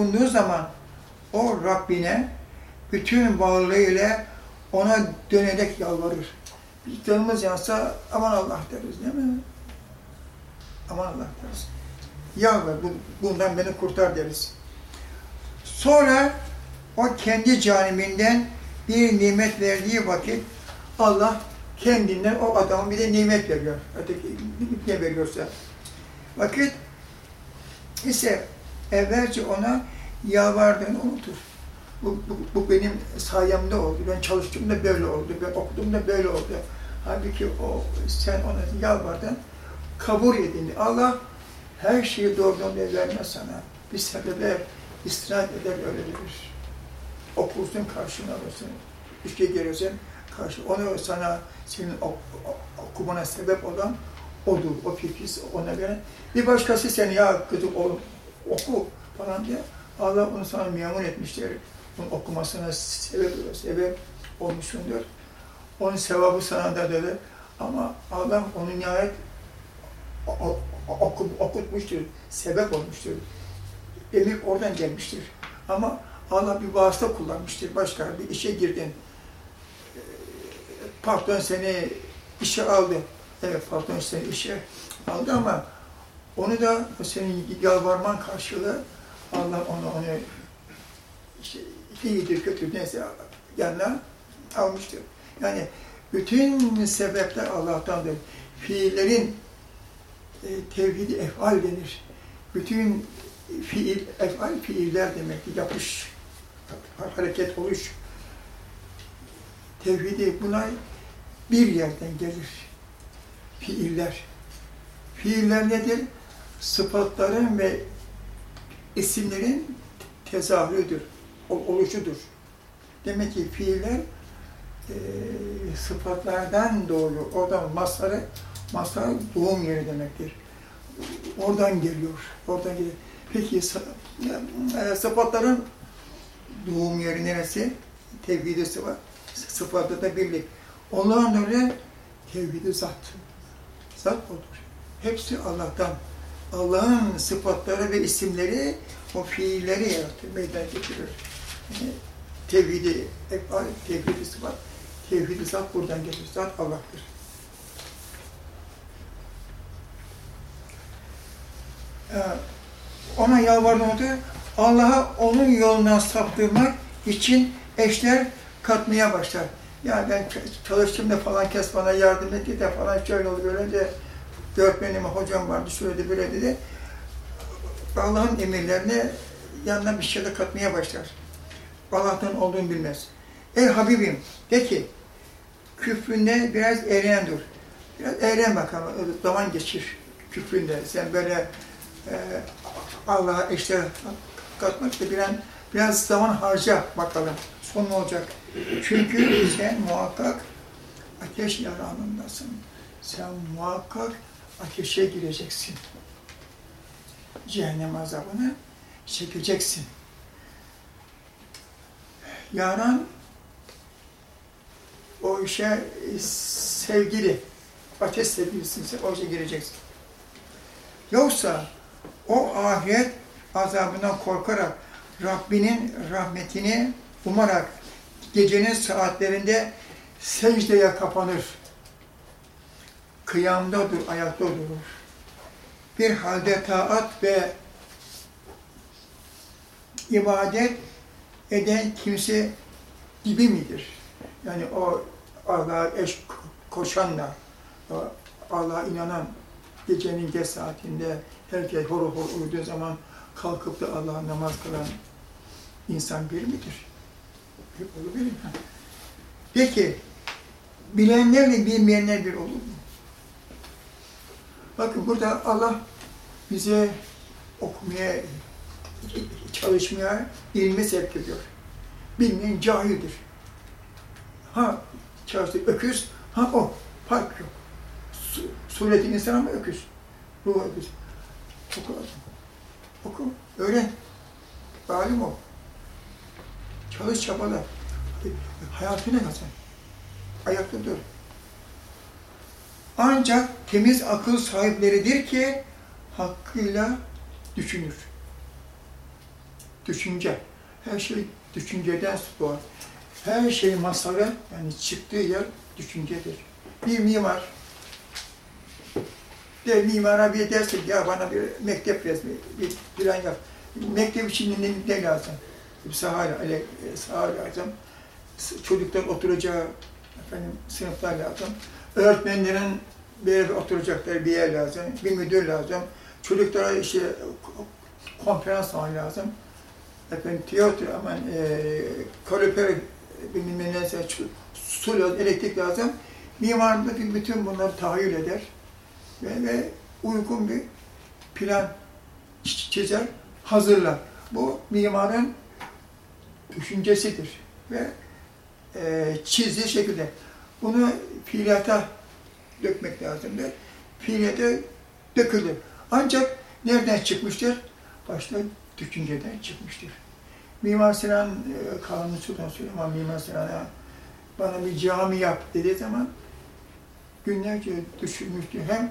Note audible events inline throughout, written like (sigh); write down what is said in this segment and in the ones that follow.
okunduğu zaman o Rabbine bütün varlığıyla ona dönerek yalvarır. Bir canımız yansa aman Allah deriz değil mi? Aman Allah deriz. Yalvar bu- bundan beni kurtar deriz. Sonra o kendi canibinden bir nimet verdiği vakit Allah kendinden o adama bir de nimet veriyor. Öteki ne veriyorsa. Vakit ise evvelce ona yalvardığını unutur. Bu, bu, bu benim sayemde oldu. Ben çalıştığımda böyle oldu. Ben okuduğumda böyle oldu. Halbuki o sen ona yalvardın, kabul edildi. Allah her şeyi doğrudan vermez sana. Bir sebebe istinad eder öyle verir. Okursun karşına alırsın. Bir şey gelirsen karşı. Onu sana senin ok- ok- okumana sebep olan odur. O fikir ona veren. Bir başkası seni ya kızım oğlum oku falan diye Allah onu sana memnun etmiştir. Onun okumasına sebep, sebep olmuşsundur. Onun sevabı sana da dedi. Ama Allah onu nihayet okutmuştur, sebep olmuştur. Emir oradan gelmiştir. Ama Allah bir vasıta kullanmıştır. Başka bir işe girdin. Ee, Patron seni işe aldı. Evet patron seni işe aldı ama onu da senin yalvarman karşılığı Allah onu onu işte iyidir kötü neyse yanına almıştır. Yani bütün sebepler Allah'tandır. Fiillerin e, tevhidi efal denir. Bütün fiil, efal fiiller demektir. Yapış, hareket, oluş. Tevhidi buna bir yerden gelir. Fiiller. Fiiller nedir? Sıfatların ve isimlerin tezahürüdür, ol- oluşudur. Demek ki fiiller e, sıfatlardan doğuyor. Oradan masları, maslar doğum yeri demektir. Oradan geliyor, oradan geliyor. Peki e, sıfatların doğum yeri neresi? Tevhid-i sıfat. Sıfatı da birlik. Onların öyle tevhid-i zat. Zat odur. Hepsi Allah'tan. Allah'ın sıfatları ve isimleri o fiilleri yaratır, meydana getirir. Yani tevhidi, efal, tevhidi sıfat, tevhidi zat buradan gelir. Zat Allah'tır. Ee, Ona yalvarmadı. Allah'a onun yolundan saptırmak için eşler katmaya başlar. Ya ben ç- çalıştığımda falan kes bana yardım etti de falan şöyle oldu böyle de öğretmenim, hocam vardı şöyle böyle dedi. Allah'ın emirlerine yanına bir şey de katmaya başlar. Allah'tan olduğunu bilmez. Ey Habibim de ki küfründe biraz eğlen dur. Biraz eğlen bakalım. Zaman geçir küfründe. Sen böyle e, Allah'a eşler katmak da biraz, biraz zaman harca bakalım. Son ne olacak? Çünkü sen muhakkak ateş yaranındasın. Sen muhakkak ateşe gireceksin. Cehennem azabını çekeceksin. Yaran o işe sevgili, ateş sevgilisin, sen o işe gireceksin. Yoksa o ahiret azabından korkarak Rabbinin rahmetini umarak gecenin saatlerinde secdeye kapanır. Kıyamda dur, ayakta durur. Bir halde taat ve ibadet eden kimse gibi midir? Yani o Allah'a eş koşanla, Allah'a inanan gecenin geç saatinde herkes hor hor uyuduğu zaman kalkıp da Allah'a namaz kılan insan bir midir? Bir olabilir mi? Peki, bilenlerle bilmeyenler bir olur mu? Bakın burada Allah bize okumaya, çalışmaya, ilmi sevk ediyor. Bilmeyen cahildir. Ha çalıştı öküz, ha o, fark yok. Su, sureti insan ama öküz. Ruh öküz. Oku, oku, öğren. Alim ol. Çalış çabala. Hayatını kazan. Ayakta dur. Ancak temiz akıl sahipleridir ki hakkıyla düşünür. düşünce. Her şey düşünceden doğar. Her şey masalı, yani çıktığı yer düşüncedir. Bir mimar, de mimara bir dersin ya bana bir mektep resmi, bir plan yap. Mektep için ne, lazım? Bir saha, ele, saha lazım. Çocuklar oturacağı efendim, sınıflar lazım. Öğretmenlerin bir oturacakları bir yer lazım. Bir müdür lazım. Çocuklara işte konferans salonu lazım. Efendim tiyatro, aman e, kalorifer, bilmem ne neyse, su lazım, elektrik lazım. Mimar bütün bunları tahayyül eder ve, ve uygun bir plan çizer, hazırlar. Bu mimarın düşüncesidir ve e, çizdiği şekilde. Bunu fiiliyata dökmek lazımdır. Fiiliyata dökülür. Ancak nereden çıkmıştır? Başta düşünceden çıkmıştır. Mimar Sinan, e, Kanuni Sultan Süleyman Mimar Sinan'a bana bir cami yap dediği zaman günlerce düşünmüştü. Hem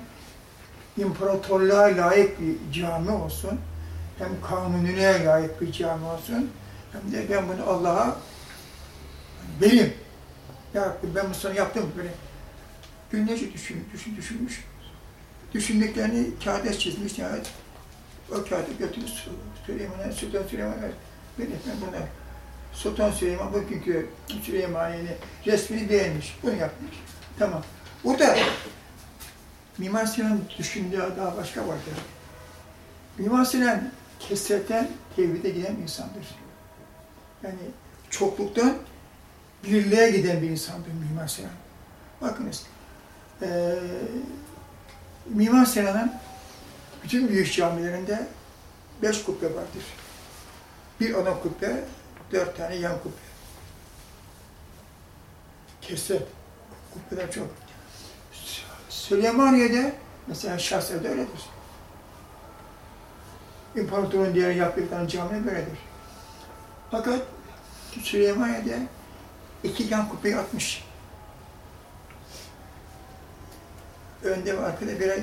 imparatorluğa layık bir cami olsun, hem kanunine layık bir cami olsun, hem de ben bunu Allah'a benim, ya Rabbi ben bunu yaptım böyle. Günlerce düşün, düşün, düşünmüş. Düşündüklerini kağıda çizmiş yani. O kağıdı götürmüş Süleyman'a, Sultan Süleyman'a benim ben buna Sultan Süleyman bugünkü Süleymaniye'nin resmini beğenmiş. Bunu yapmış. Tamam. Burada Mimar Sinan'ın düşündüğü daha başka vardır. Mimar Sinan kesretten tevhide giden insandır. Yani çokluktan birliğe giden bir insandır Mimar Sinan. Bakınız, ee, Mimar Sinan'ın bütün büyük camilerinde beş kubbe vardır. Bir ana kubbe, dört tane yan kubbe. Kesret. Kubbeler çok. Süleymaniye'de mesela Şahsev'de öyledir. İmparatorun diğer yaptıkları cami böyledir. Fakat Süleymaniye'de iki yan kubbeyi atmış. Önde ve arkada birer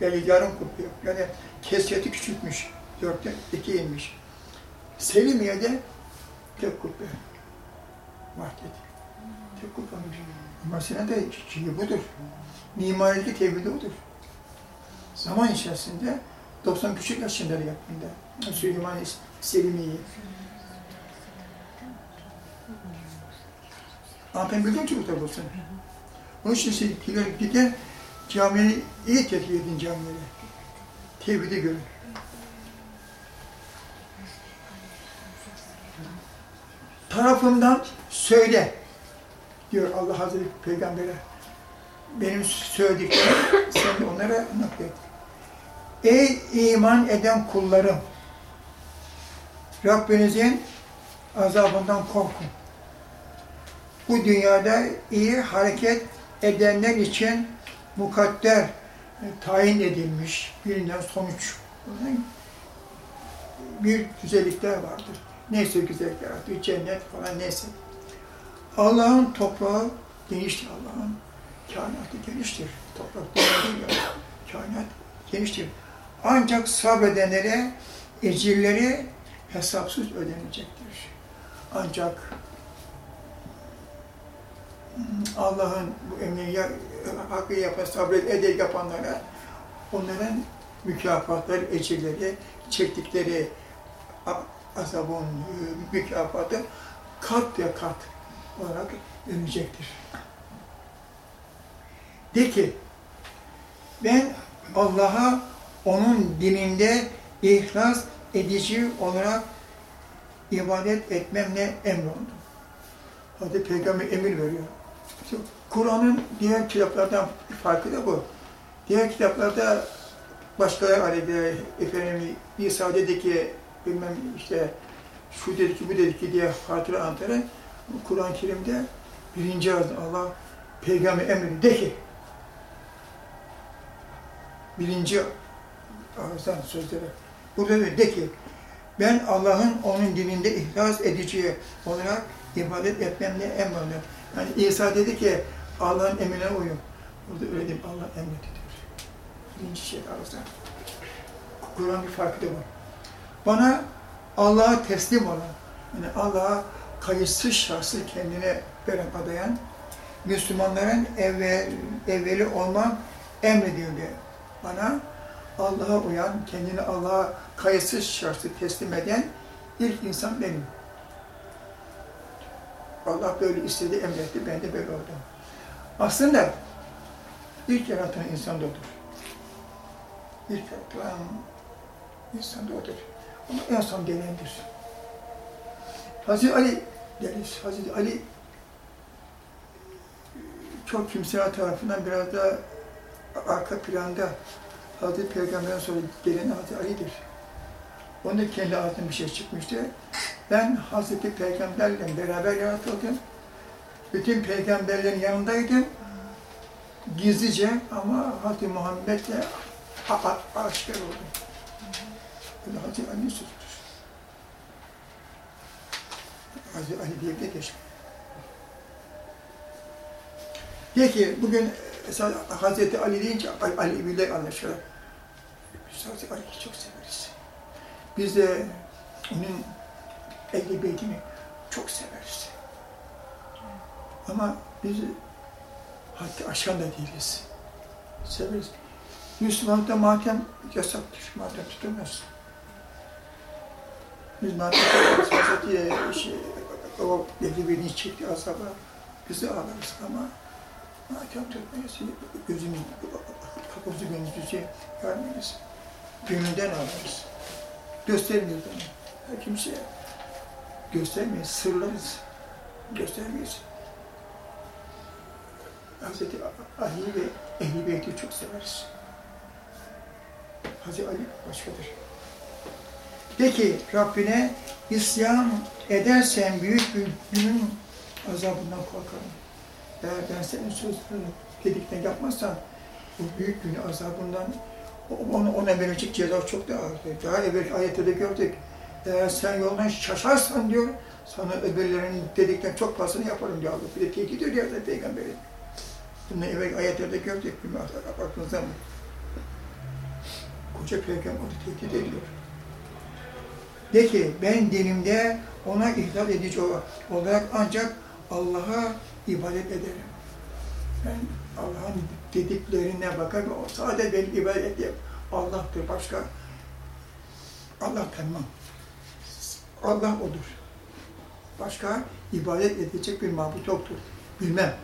yani yarım kubbe yok. Yani kesreti küçültmüş. Dörtte iki inmiş. Selimiye'de tek kubbe var dedi. Tek var. Mesela de şeyi budur. Mimaride tevhidi budur. Zaman içerisinde 90 küçük yaşında yaptığında Süleyman Selimi'yi Anlatabildim ki bu tabi olsun. Onun için siz gider, gider camileri iyi tetkik edin camileri. Tevhidi görün. Tarafımdan söyle diyor Allah Hazreti Peygamber'e. Benim söylediklerim (coughs) sen de onlara naklet. Ey iman eden kullarım! Rabbinizin azabından korkun. Bu dünyada iyi hareket edenler için mukadder e, tayin edilmiş bilinen sonuç. Bir güzellikler vardır. Neyse güzellikler artık cennet falan neyse. Allah'ın toprağı geniştir Allah'ın. Kainatı geniştir. Toprak ya. (clears throat) Kainat geniştir. Ancak sabredenlere ecirleri hesapsız ödenecektir. Ancak Allah'ın bu emrini hakkı yapan, sabret eder yapanlara onların mükafatları, ecirleri, çektikleri azabın mükafatı kat ve kat olarak dönecektir. De ki, ben Allah'a onun dininde ihlas edici olarak ibadet etmemle emrolundum. Hadi Peygamber emir veriyor. Kur'an'ın diğer kitaplardan farkı da bu. Diğer kitaplarda başkaları aleyhinde efendim İsa dedi ki bilmem işte şu dedi ki bu dedi ki diye hatıra anlatarak Kur'an-ı Kerim'de birinci ağızda Allah peygamber emri de ki birinci ağızdan sözleri. Burada da de ki ben Allah'ın onun dininde ihlas edici olarak ibadet etmemle emrediyorum. Yani İsa dedi ki Allah'ın emrine uyun. Burada öyle değil, Allah emrediyor. Birinci şey ağızdan. Kur'an bir farkı da var. bana Allah'a teslim olan, yani Allah'a kayıtsız şahsı kendine veren adayan Müslümanların evvel, evveli olman emredildi. Bana Allah'a uyan, kendini Allah'a kayıtsız şahsı teslim eden ilk insan benim. Allah böyle istedi, emretti, ben de böyle oldum. Aslında ilk yaratan insan da odur. İlk yaratan insan da odur. Ama en son gelendir. Hazreti Ali deriz. Hazreti Ali çok kimseler tarafından biraz da arka planda Hazreti Peygamber'den sonra gelen Hazreti Ali'dir. Onun da kendi ağzından bir şey çıkmıştı. Ben Hazreti Peygamberle beraber yaratıldım. Bütün peygamberlerin yanındaydım. Gizlice ama Hazreti Muhammed'le aşikar oldum. Böyle Hazreti Ali'nin sözüdür. Hazreti Ali diye bir geçmiyor. Peki bugün mesela Hazreti Ali deyince Ali, Ali bilir anlaşılır. Biz Hazreti Ali'yi çok severiz. Biz de onun Ehl-i Beytini çok severiz. Ama biz hatta aşan da değiliz. Severiz. Müslümanlıkta matem yasaktır. Matem tutamaz. Biz matem tutamaz. Hazreti şey, o Ehl-i Beytini çekti azaba. Biz de ağlarız ama matem tutmayız. Gözümüz, kapımızı gönlümüzü görmeyiz. Gönülden ağlarız. Göstermiyoruz onu. Her kimseye göstermeyiz, sırlarız. Göstermeyiz. Hazreti Ali ve Ehl-i Beyt'i çok severiz. Hazreti Ali başkadır. De ki Rabbine isyan edersen büyük bir günün azabından korkarım. Eğer ben senin sözlerini dedikten yapmazsan bu büyük günün azabından ona, ona verecek ceza çok daha ağırdır. Daha evvel ayette de gördük. Eğer sen yoldan şaşarsan diyor, sana öbürlerinin dedikten çok fazlasını yaparım diyor. Bir de tehdit ediyor ya Peygamber'in. Bunu evvel ayetlerde gördük, bilmem aklınızda mı? Koca Peygamber onu tehdit ediyor. De ki, ben dinimde ona ihlal edici olarak ancak Allah'a ibadet ederim. Ben Allah'ın dediklerine bakarım, o sadece benim ibadet yap. Allah'tır, başka Allah tanımam. Allah odur. Başka ibadet edecek bir mabut yoktur. Bilmem.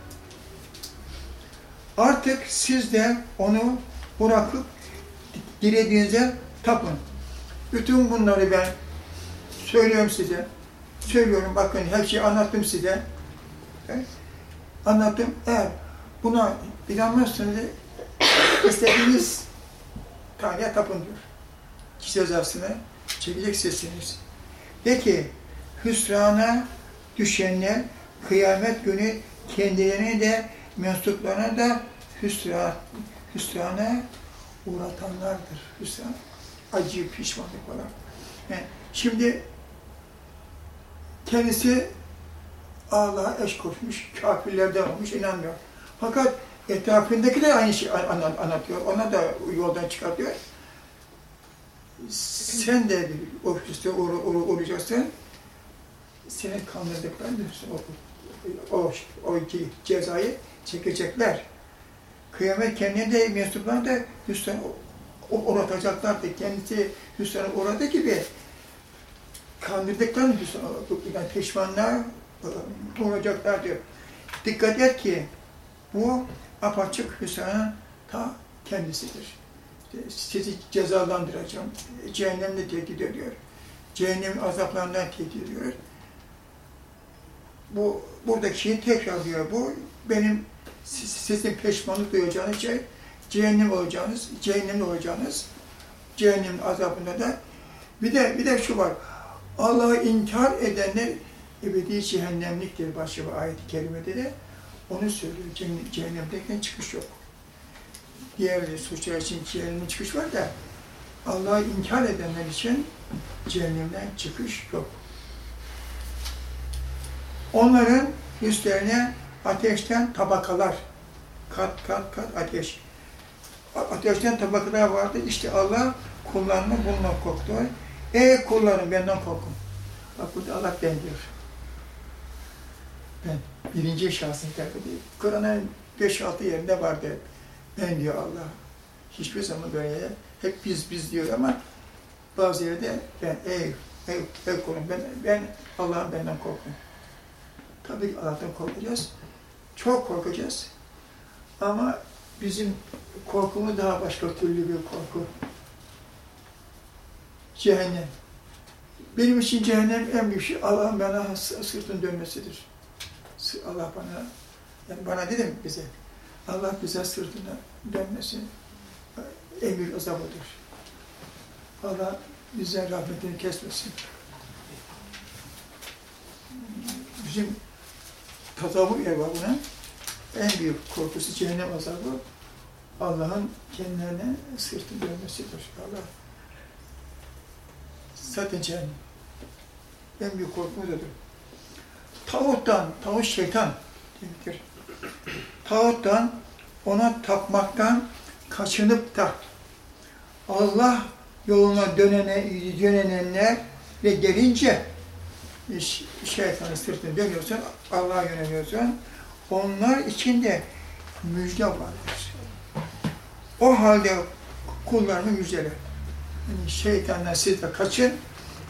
Artık siz de onu bırakıp dilediğinizde tapın. Bütün bunları ben söylüyorum size. Söylüyorum bakın her şeyi anlattım size. Anlattım. Eğer buna inanmazsanız istediğiniz taneye tapın diyor. Cezasını çekeceksiniz. De ki hüsrana düşenler kıyamet günü kendilerini de mensuplarına da hüsran, hüsrana uğratanlardır. Hüsran, acı, pişmanlık falan. Yani şimdi kendisi Allah'a eş koşmuş, kafirlerden olmuş, inanmıyor. Fakat etrafındaki de aynı şeyi anlatıyor. Ona da yoldan çıkartıyor. Sen de ofiste olacaksın. Seni kandırdıklar o, o, o iki cezayı çekecekler. Kıyamet kendine de mensuplarına da hüsran uğratacaklardı. Kendisi hüsrana uğradı gibi kandırdıklarını yani pişmanlığa uğrayacaklar diyor. Dikkat et ki bu apaçık hüsranın ta kendisidir. İşte sizi cezalandıracağım, cehennemle tehdit ediyor. Cehennem azaplarından tehdit ediyor. Bu buradaki şeyi tekrarlıyor. Bu benim sizin peşmanlık duyacağınız şey, cehennem olacağınız, cehennemli olacağınız, cehennem azabında da bir de bir de şu var. Allah'ı inkar edenler ebedi cehennemliktir bir ayet-i kerimede de onu söylüyor. Cehennemdeyken çıkış yok. Diğer suçlar için cehennemin çıkış var da Allah'ı inkar edenler için cehennemden çıkış yok. Onların üstlerine ateşten tabakalar, kat kat kat ateş. Ateşten tabakalar vardı. İşte Allah kullarını bununla koktu. Ey kullarım benden korkun. Bak burada Allah ben diyor. Ben. Birinci şahsın değil. Kur'an'ın 5-6 yerinde var der. Ben diyor Allah. Hiçbir zaman böyle hep biz biz diyor ama bazı yerde ben ey ey, ey kulum ben, ben Allah'ın benden korkun. Tabii Allah'tan korkacağız. Çok korkacağız. Ama bizim korkumuz daha başka türlü bir korku. Cehennem. Benim için cehennem en büyük şey Allah'ın bana sırtın dönmesidir. Allah bana, yani bana dedim bize, Allah bize sırtına dönmesin, en büyük azabıdır. Allah bize rahmetini kesmesin. Bizim tasavvuf erbabına en büyük korkusu cehennem azabı Allah'ın kendilerine sırtı dönmesidir. Allah zaten cehennem. En büyük korkumuz odur. Tağuttan, tağut şeytan demektir. Tağuttan, ona tapmaktan kaçınıp da Allah yoluna dönene, dönenenler ve gelince şeytanın sırtını dönüyorsun, Allah'a yöneliyorsun. Onlar içinde müjde vardır. O halde kullarını müjdele. Yani şeytandan siz de kaçın,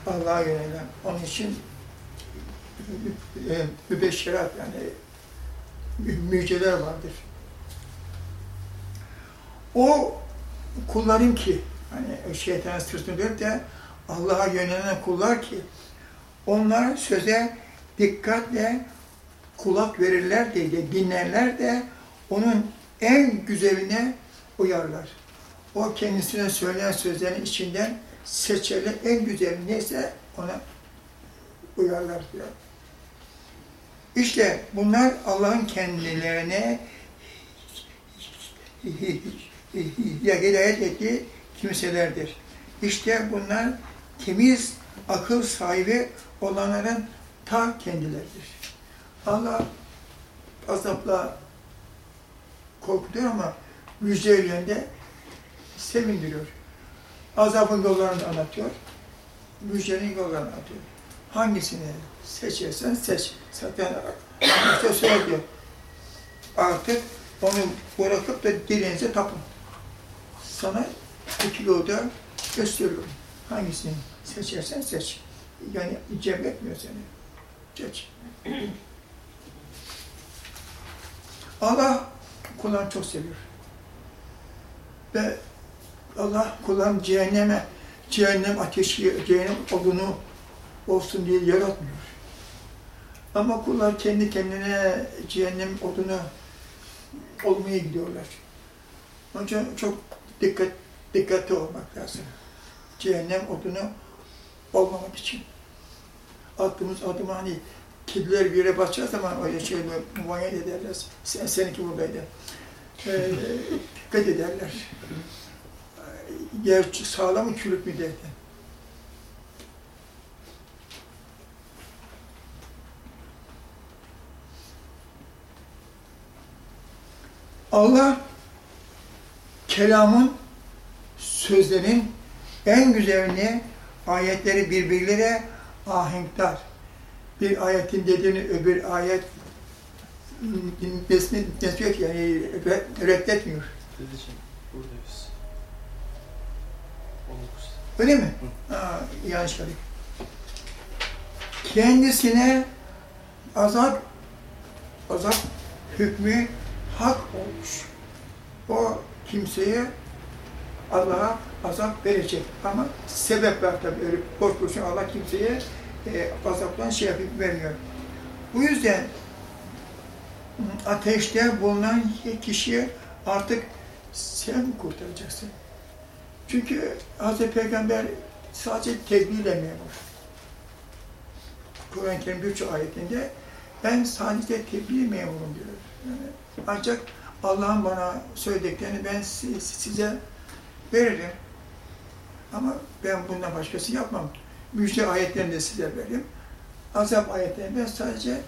Allah'a yönelen. Onun için e, mübeşşerat yani müjdeler vardır. O kulların ki hani şeytanın sırtını de Allah'a yönelen kullar ki onlar söze dikkatle kulak verirler de, dinlerler de onun en güzeline uyarlar. O kendisine söyleyen sözlerin içinden seçerler, en güzeli neyse ona uyarlar diyor. İşte bunlar Allah'ın kendilerine hidayet ettiği kimselerdir. İşte bunlar temiz akıl sahibi olanların ta kendileridir. Allah azapla korkutuyor ama müjdeyle sevindiriyor. Azabın yollarını anlatıyor, müjdenin yollarını anlatıyor. Hangisini seçersen seç. Zaten işte söyledi. Artık onu bırakıp da dileğinize tapın. Sana iki yolda gösteriyorum. Hangisini seçersen seç. Yani cem etmiyor seni. Geç. Allah kullarını çok seviyor. Ve Allah kulların cehenneme, cehennem ateşi, cehennem odunu olsun diye yaratmıyor. Ama kullar kendi kendine cehennem odunu olmaya gidiyorlar. Onun için çok dikkat, dikkatli olmak lazım. Cehennem odunu olmamak için. Attığımız adıma hani kediler bir yere basacağı zaman öyle şey muayene ederler. Sen, seninki buradaydı. Ee, (laughs) dikkat ederler. Yer sağlam mı çürük mü derken. Allah kelamın, sözlerin en güzelini ayetleri birbirlere ahenktar. Bir ayetin dediğini öbür ayet ki yani reddetmiyor. Dedeciğim buradayız. 19. Öyle mi? Aa, yanlış geldik. Kendisine azap, azap hükmü hak olmuş. O kimseye Allah'a azap verecek. Ama sebep var tabii. Öyle korkursun Allah kimseye e, azaptan şey yapıp vermiyor. Bu yüzden ateşte bulunan kişi artık sen kurtaracaksın. Çünkü Hz. Peygamber sadece tebliğle memur. Kur'an-ı Kerim birçok ayetinde ben sadece tebliğ memurum diyor. Ancak Allah'ın bana söylediklerini ben size veririm. Ama ben bundan başkası yapmam. Müjde ayetlerini de size veririm. Azap ayetlerini ben sadece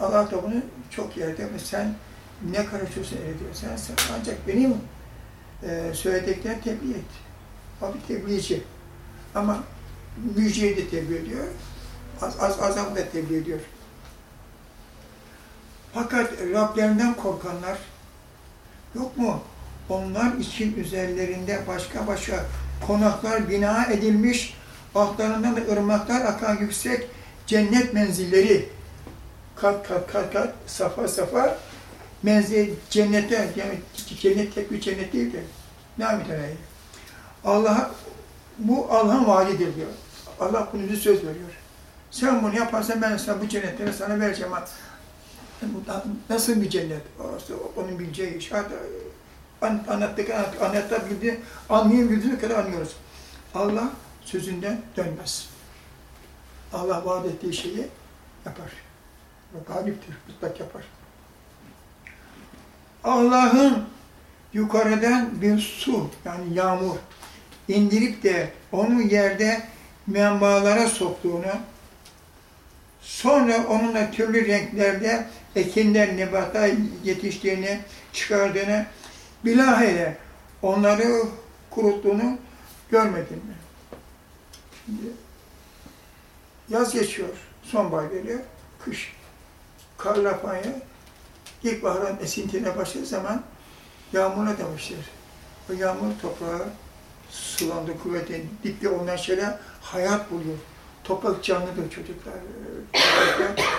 Allah da bunu çok yerde sen ne karışıyorsun ediyorsun sen ancak benim e, söylediklerini tebliğ et. O bir tebliğci. Ama müjdeyi de tebliğ ediyor. Az, az, azam da tebliğ ediyor. Fakat Rablerinden korkanlar yok mu? Onlar için üzerlerinde başka başka konaklar bina edilmiş, altlarından da ırmaklar akan yüksek cennet menzilleri kat kat kat kat safa safa menzil cennete yani cennet tek bir cennet değil de ne mütenayi. Allah bu Allah'ın vaadidir diyor. Allah bunu söz veriyor. Sen bunu yaparsan ben sana bu cennetleri sana vereceğim. Nasıl bir cennet? Orası onun bileceği iş. Anlattık, anlat, anlatabildiği, anlayabildiği kadar anlıyoruz. Allah sözünden dönmez. Allah vaat ettiği şeyi yapar. Galiptir, mutlak yapar. Allah'ın yukarıdan bir su, yani yağmur indirip de onu yerde menbalara soktuğunu, sonra onunla türlü renklerde ekinler, nebatlar yetiştiğini, çıkardığını, bilahare onları kuruttuğunu görmedin mi? Şimdi yaz geçiyor, sonbahar geliyor, kış. Karla fanya, ilkbaharın esintine başladığı zaman yağmurla da başlar. O yağmur toprağı sulandı, kuvvetli, dipte ondan şeyler hayat buluyor. Toprak canlıdır çocuklar.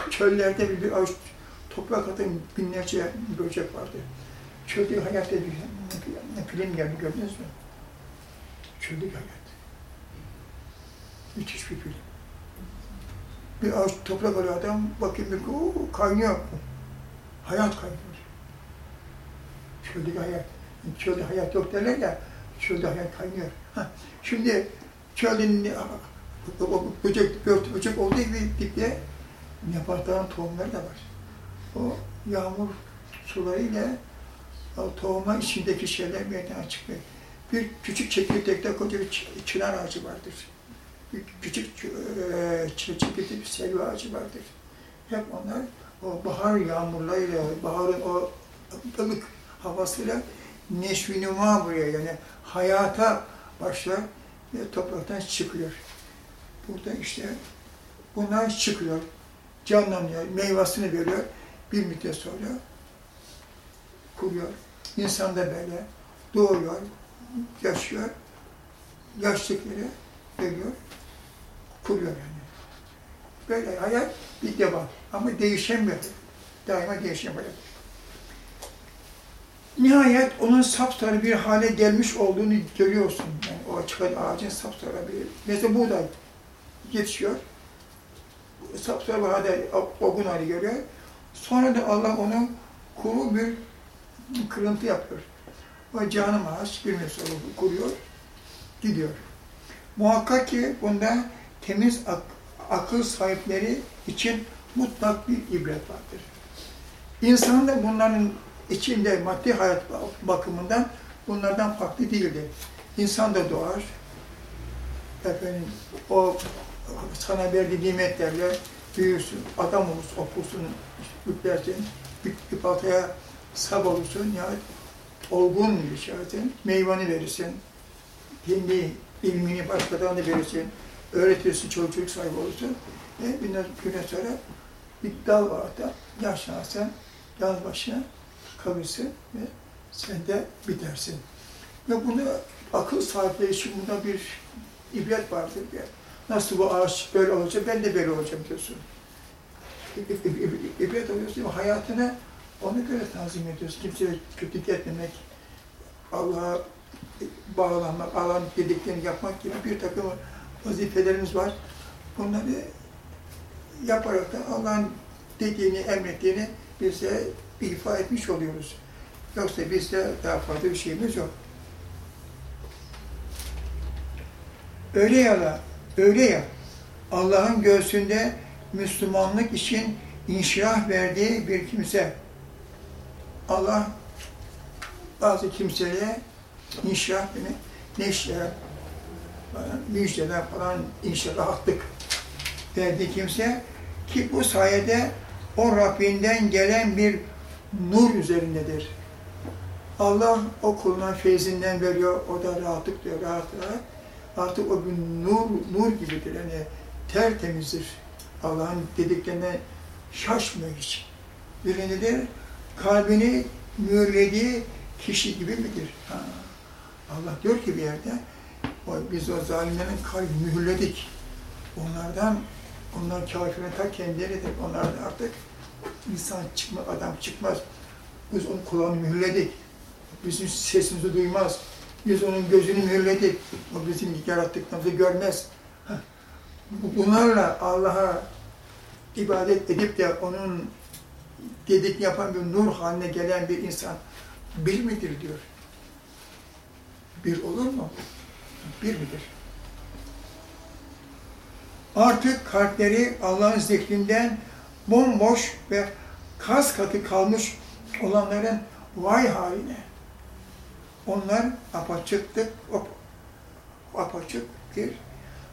Çöllerde bir, bir toprak atan binlerce böcek vardı. Çölde hayat. Ne film geldi gördünüz mü? Çöldeki hayat. Müthiş bir film. Bir avuç toprak alıyor adam, bakayım bir oo, kaynıyor. Hayat kaynıyor. Çöldeki hayat. Çölde hayat yok derler ya, çölde hayat kaynıyor. Hah, Şimdi çölün o- o böcek, böcek olduğu gibi dipte nebatların tohumları da var. O yağmur sularıyla o tohuma içindeki şeyler meydana çıkıyor. Bir küçük çekirdekte koca bir çı- çınar ağacı vardır. Bir küçük çı- çekirdekte bir selvi ağacı vardır. Hep onlar o bahar yağmurlarıyla, baharın o ılık havasıyla neşvinuma buraya yani hayata başlar ve topraktan çıkıyor. Burada işte bunlar çıkıyor, canlanıyor, meyvasını veriyor. Bir müddet sonra kuruyor. İnsan da böyle doğuyor, yaşıyor, yaşlıkları veriyor, kuruyor yani. Böyle hayat bir devam ama hayat. Daima hayat. Nihayet onun sapsarı bir hale gelmiş olduğunu görüyorsun. Yani o çıkan ağacın sapsarı bir, mesela buğday yetişiyor. Sapsarı bir halde olgun hali görüyor. Sonra da Allah onu kuru bir kırıntı yapıyor. O canım ağaç bir mesela kuruyor, gidiyor. Muhakkak ki bunda temiz ak- akıl sahipleri için mutlak bir ibret vardır. İnsan da bunların içinde maddi hayat bakımından bunlardan farklı değildir. İnsan da doğar. Efendim, o sana verdiği nimetlerle büyürsün, adam olursun, okursun, yüklersin, bir, bir baltaya sab olursun, ya olgun bir şeysin, meyvanı verirsin, kendi ilmini başkalarına verirsin, öğretirsin, çocuk çocuk sahibi olursun. Ve bir güne sonra bir dal var da yaşlanırsan, yaz başına kalırsın ve sen de bitersin. Ve bunu akıl sahipleri için bunda bir ibret vardır. Yani nasıl bu ağaç böyle olacak, ben de böyle olacağım diyorsun. İbret alıyorsun ve hayatını ona göre tanzim ediyorsun. Kimseye kötülük etmemek, Allah'a bağlanmak, Allah'ın dediklerini yapmak gibi bir takım vazifelerimiz var. Bunları yaparak da Allah'ın dediğini, emrettiğini bize ifa etmiş oluyoruz. Yoksa bizde daha fazla bir şeyimiz yok. Öyle ya da, öyle ya, Allah'ın göğsünde Müslümanlık için inşirah verdiği bir kimse. Allah bazı kimseye inşirah demek, neşre, müjdeler falan inşirah, rahatlık verdiği kimse ki bu sayede o Rabbinden gelen bir nur üzerindedir. Allah o kuluna feyzinden veriyor, o da rahatlık diyor, rahat. artık o bir nur, nur gibidir. Yani tertemizdir. Allah'ın dediklerine şaşmıyor hiç. Birinedir, kalbini mühürlediği kişi gibi midir? Ha. Allah diyor ki bir yerde, o, biz o zalimlerin kalbini mühürledik. Onlardan, onlar kafirin ta kendileridir. Onlardan artık insan çıkmaz, adam çıkmaz. Biz onun kulağını mühürledik. Bizim sesimizi duymaz. Biz onun gözünü mühürledik. O bizim yarattıklarımızı görmez. Bunlarla Allah'a ibadet edip de onun dedik yapan bir nur haline gelen bir insan bir midir diyor. Bir olur mu? Bir midir? Artık kalpleri Allah'ın zikrinden bomboş ve kas katı kalmış olanların vay haline. Onlar apaçıklık, ap- apaçık bir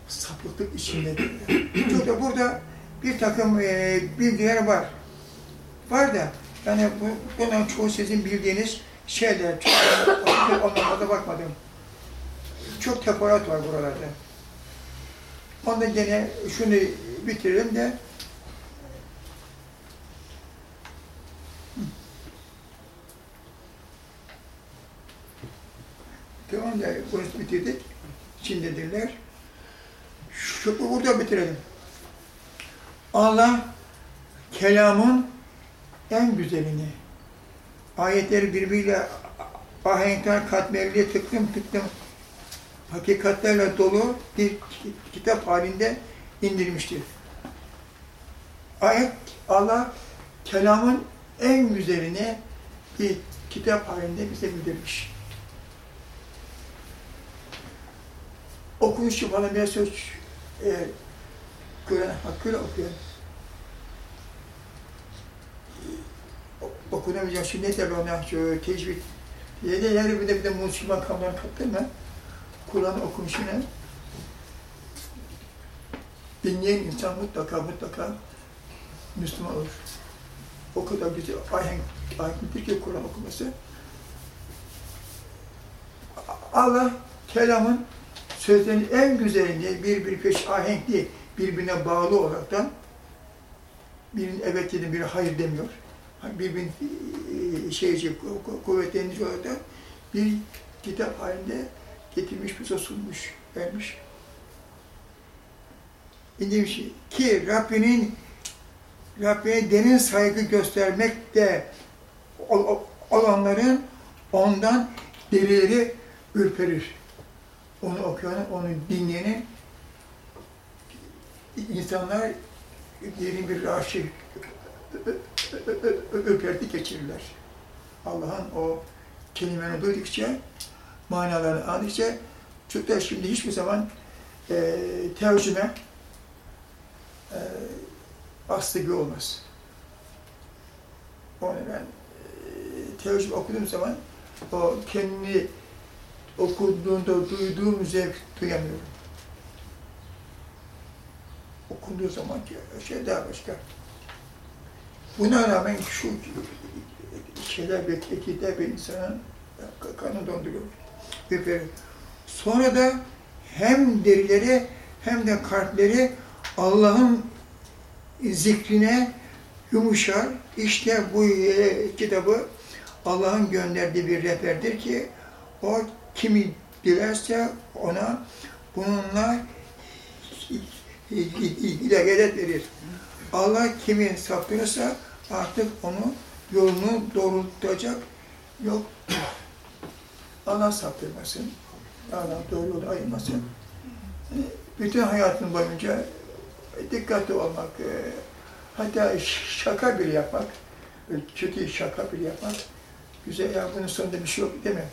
sapıklık içindedirler. Çünkü burada bir takım e, bilgiler var. Var da yani bu, bunların çoğu sizin bildiğiniz şeyler. Çok, onlara da (laughs) bakmadım. Çok teferruat var buralarda. Onda gene şunu bitirelim de Tamam da bunu bitirdik. İçindedirler. Şu, burada bitirelim. Allah kelamın en güzelini, ayetleri birbiriyle ahenkler katmerli tıklım tıklım hakikatlerle dolu bir ki- kitap halinde indirmiştir. Ayet Allah kelamın en güzelini bir kitap halinde bize bildirmiş. Okuyuşu bana biraz söz e, Kur'an hakkıyla okuyan okunamayacak ona? Şu tecvid de yani bir de bir de musiki makamlarını kattın mı? Kur'an okunuşuna dinleyen insan mutlaka mutlaka Müslüman olur. O kadar güzel. Ahenk, ahenklidir ki Kur'an okuması. Allah kelamın sözlerin en güzelini birbiri peş ahenkli birbirine bağlı olaraktan birinin evet dedi, biri hayır demiyor. Birbirinin şeyci, ku- ku- kuvvetlenici olarak bir kitap halinde getirmiş, bize sunmuş, vermiş. İndirmiş ki Rabbinin Rabbine derin saygı göstermekte ol- ol- olanların ondan derileri ürperir. Onu okuyanın, onu dinleyenin insanlar derin bir raşi ürperti geçirirler. Allah'ın o kelimelerini duydukça, manalarını aldıkça, Türkler şimdi hiçbir zaman e, tercüme e, gibi olmaz. Onu ben e, tercüme okuduğum zaman o kendini okuduğunda duyduğum zevk duyamıyorum. Okunduğu zaman ki şey daha başka. Buna rağmen şu şeyler ve tehditler bir insanın kanı donduruyor. Ürperir. Sonra da hem derileri hem de kalpleri Allah'ın zikrine yumuşar. İşte bu e, kitabı Allah'ın gönderdiği bir rehberdir ki o kimi dilerse ona bununla hidayet verir. Allah kimi saptırırsa artık onu yolunu doğrultacak yok. Allah saptırmasın. Allah doğru yolu ayırmasın. Bütün hayatın boyunca dikkatli olmak, e, hatta şaka bile yapmak, kötü şaka bile yapmak, güzel ya sonunda bir şey yok değil mi?